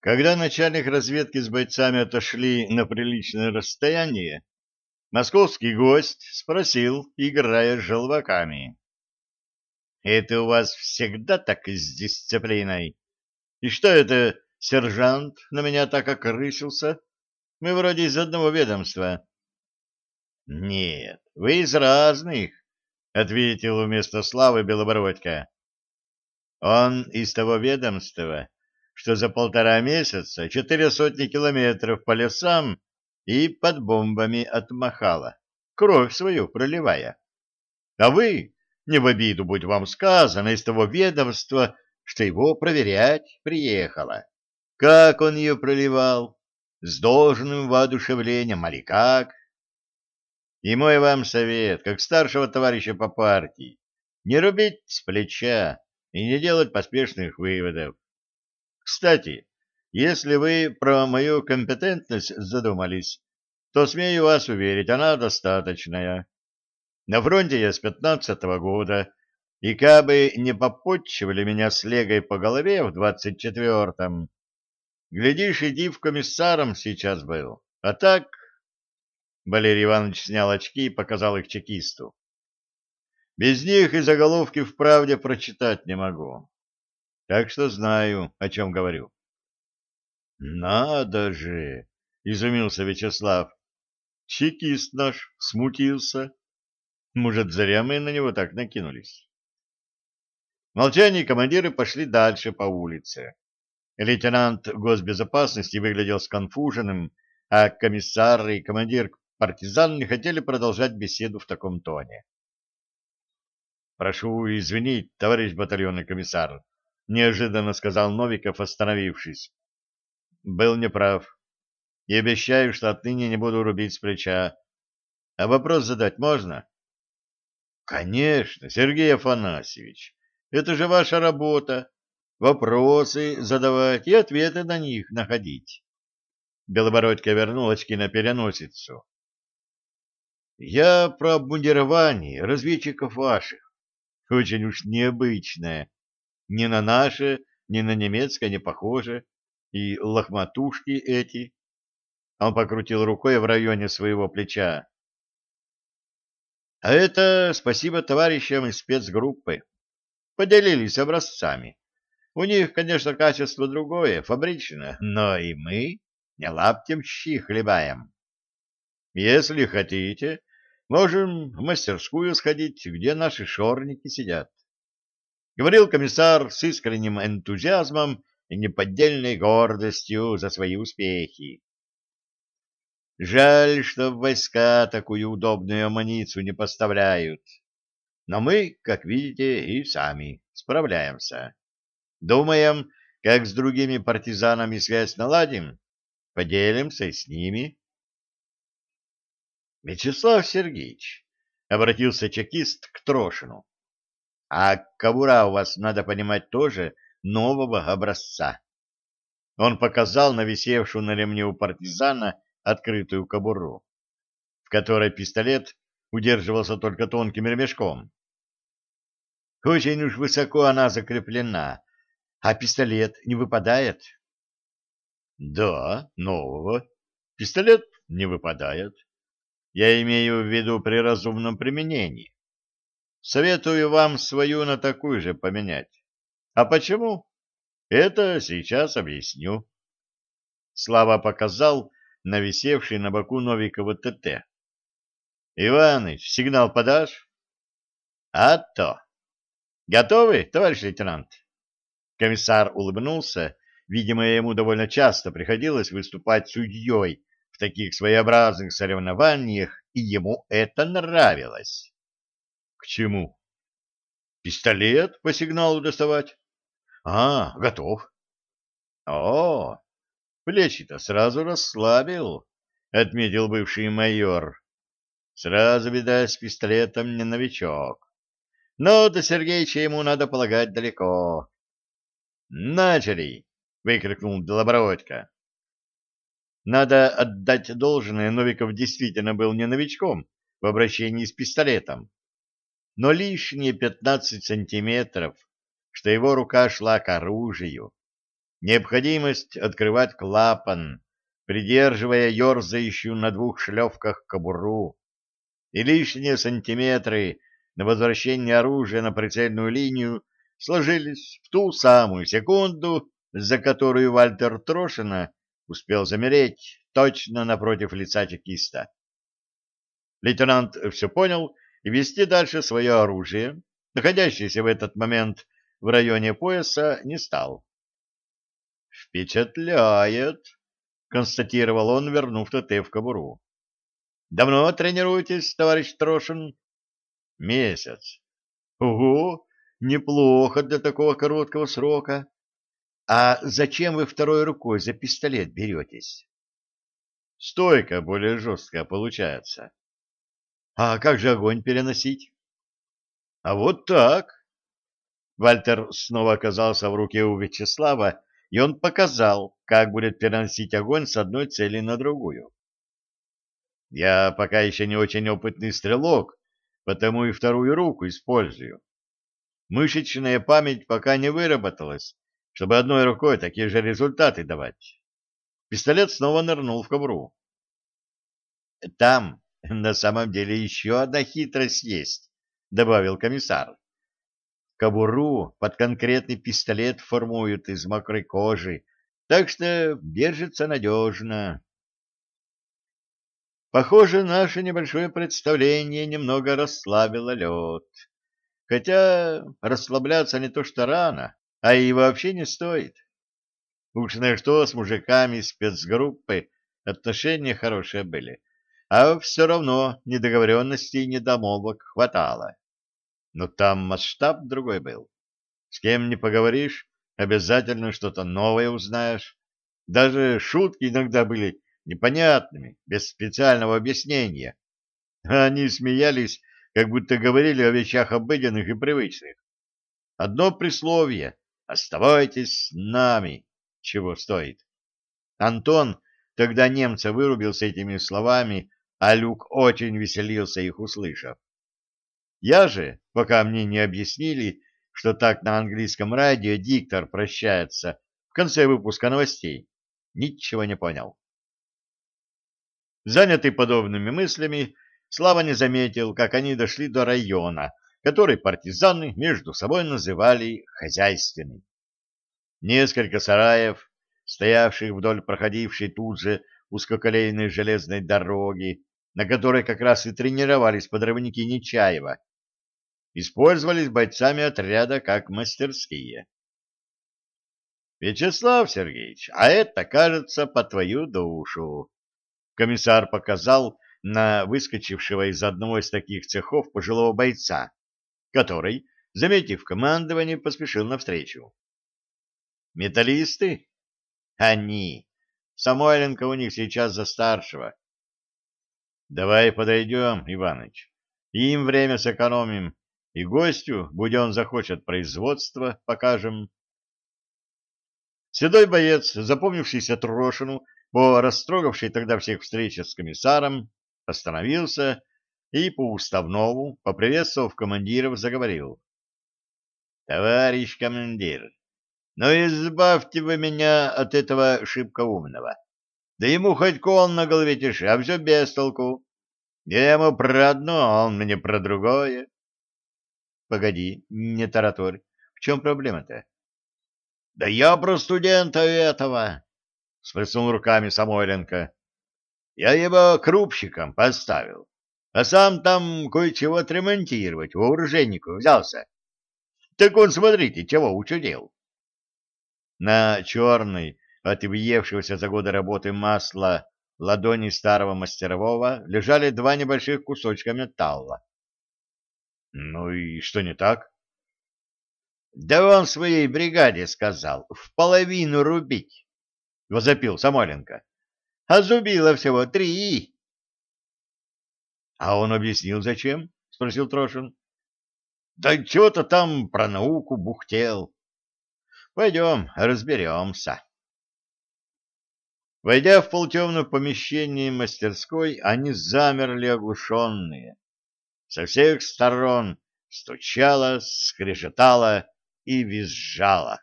Когда начальник разведки с бойцами отошли на приличное расстояние, московский гость спросил, играя с желваками. — Это у вас всегда так с дисциплиной? И что это, сержант на меня так окрысился? Мы вроде из одного ведомства. — Нет, вы из разных, — ответил вместо Славы Белобородько. — Он из того ведомства, что за полтора месяца четыре сотни километров по лесам и под бомбами отмахала, кровь свою проливая. А вы, не в обиду будь вам сказано, из того ведомства, что его проверять приехала. Как он ее проливал? С должным воодушевлением, али как? И мой вам совет, как старшего товарища по партии, не рубить с плеча и не делать поспешных выводов. Кстати, если вы про мою компетентность задумались, то смею вас уверить, она достаточная. На фронте я с пятнадцатого года, и кабы не попотчевали меня слегой по голове в двадцать четвертом, глядишь, иди в комиссаром сейчас был. А так... Валерий Иванович снял очки и показал их чекисту. Без них и заголовки в правде прочитать не могу так что знаю, о чем говорю. — Надо же! — изумился Вячеслав. — Чекист наш смутился. Может, зря мы на него так накинулись. Молчание командиры пошли дальше по улице. Лейтенант госбезопасности выглядел сконфуженным, а комиссар и командир партизан не хотели продолжать беседу в таком тоне. «Прошу извинить, товарищ батальонный комиссар, неожиданно сказал Новиков, остановившись. Был неправ. И обещаю, что отныне не буду рубить с плеча. А вопрос задать можно? Конечно, Сергей Афанасьевич. Это же ваша работа. Вопросы задавать и ответы на них находить. Белобородько вернул очки на переносицу. Я про обмундирование разведчиков ваших. Очень уж необычное ни на наше, ни на немецкое не похоже. И лохматушки эти. Он покрутил рукой в районе своего плеча. А это спасибо товарищам из спецгруппы. Поделились образцами. У них, конечно, качество другое, фабричное, но и мы не лаптем щи хлебаем. Если хотите, можем в мастерскую сходить, где наши шорники сидят говорил комиссар с искренним энтузиазмом и неподдельной гордостью за свои успехи. Жаль, что в войска такую удобную амуницию не поставляют. Но мы, как видите, и сами справляемся. Думаем, как с другими партизанами связь наладим, поделимся с ними. Вячеслав Сергеевич, — обратился чекист к Трошину, а кобура у вас, надо понимать, тоже нового образца. Он показал на висевшую на ремне у партизана открытую кобуру, в которой пистолет удерживался только тонким ремешком. Очень уж высоко она закреплена, а пистолет не выпадает. Да, нового. Пистолет не выпадает. Я имею в виду при разумном применении. Советую вам свою на такую же поменять. А почему? Это сейчас объясню. Слава показал на висевший на боку Новикова ТТ. Иваныч, сигнал подашь? А то. Готовы, товарищ лейтенант? Комиссар улыбнулся. Видимо, ему довольно часто приходилось выступать судьей в таких своеобразных соревнованиях, и ему это нравилось. Чему? Пистолет по сигналу доставать? А, готов. О, плечи-то сразу расслабил, отметил бывший майор. Сразу, видать, с пистолетом не новичок. Но до Сергеича ему, надо полагать, далеко. «Начали!» — выкрикнул Белобородько. Надо отдать должное, Новиков действительно был не новичком в обращении с пистолетом но лишние пятнадцать сантиметров, что его рука шла к оружию. необходимость открывать клапан, придерживая ерзающую на двух шлевках кобуру, и лишние сантиметры на возвращение оружия на прицельную линию сложились в ту самую секунду, за которую Вальтер Трошина успел замереть точно напротив лица чекиста. Лейтенант все понял и вести дальше свое оружие, находящееся в этот момент в районе пояса, не стал. «Впечатляет!» — констатировал он, вернув ТТ в кобуру. «Давно тренируетесь, товарищ Трошин?» «Месяц». «Ого! Неплохо для такого короткого срока. А зачем вы второй рукой за пистолет беретесь?» «Стойка более жесткая получается». «А как же огонь переносить?» «А вот так». Вальтер снова оказался в руке у Вячеслава, и он показал, как будет переносить огонь с одной цели на другую. Я пока еще не очень опытный стрелок, потому и вторую руку использую. Мышечная память пока не выработалась, чтобы одной рукой такие же результаты давать. Пистолет снова нырнул в ковру. Там на самом деле еще одна хитрость есть, добавил комиссар. Кобуру под конкретный пистолет формуют из мокрой кожи, так что держится надежно. Похоже, наше небольшое представление немного расслабило лед. Хотя расслабляться не то что рано, а и вообще не стоит. Уж на что с мужиками спецгруппы отношения хорошие были, а все равно недоговоренностей и недомолвок хватало. Но там масштаб другой был. С кем не поговоришь, обязательно что-то новое узнаешь. Даже шутки иногда были непонятными, без специального объяснения. Они смеялись, как будто говорили о вещах обыденных и привычных. Одно присловие «Оставайтесь с нами» чего стоит. Антон тогда немца вырубил с этими словами, а Люк очень веселился их услышав. Я же, пока мне не объяснили, что так на английском радио диктор прощается в конце выпуска новостей, ничего не понял. Занятый подобными мыслями, Слава не заметил, как они дошли до района, который партизаны между собой называли хозяйственный. Несколько сараев, стоявших вдоль проходившей тут же узкоколейной железной дороги, на которой как раз и тренировались подрывники Нечаева, использовались бойцами отряда как мастерские. «Вячеслав Сергеевич, а это, кажется, по твою душу!» Комиссар показал на выскочившего из одного из таких цехов пожилого бойца, который, заметив командование, поспешил навстречу. «Металлисты? Они. Самойленко у них сейчас за старшего. Давай подойдем, Иваныч. Им время сэкономим, и гостю, будь он захочет производства, покажем. Седой боец, запомнившийся Трошину по растрогавшей тогда всех встрече с комиссаром, остановился и по уставному, поприветствовав командиров, заговорил. — Товарищ командир, ну избавьте вы меня от этого шибко умного. Да ему хоть кол на голове тиши, а все без толку. Я ему про одно, а он мне про другое. Погоди, не тараторь. В чем проблема-то? Да я про студента этого, сплеснул руками Самойленко. Я его крупщиком поставил, а сам там кое-чего отремонтировать, вооруженнику взялся. Так он, смотрите, чего учудил. На черной, от въевшегося за годы работы масла, ладони старого мастерового лежали два небольших кусочка металла. Ну и что не так? Да он своей бригаде сказал, в половину рубить, возопил Самойленко. А зубило всего три. А он объяснил, зачем? спросил Трошин. Да что-то там про науку бухтел. Пойдем, разберемся. Войдя в полутемное помещение мастерской, они замерли оглушенные. Со всех сторон стучало, скрежетало и визжало.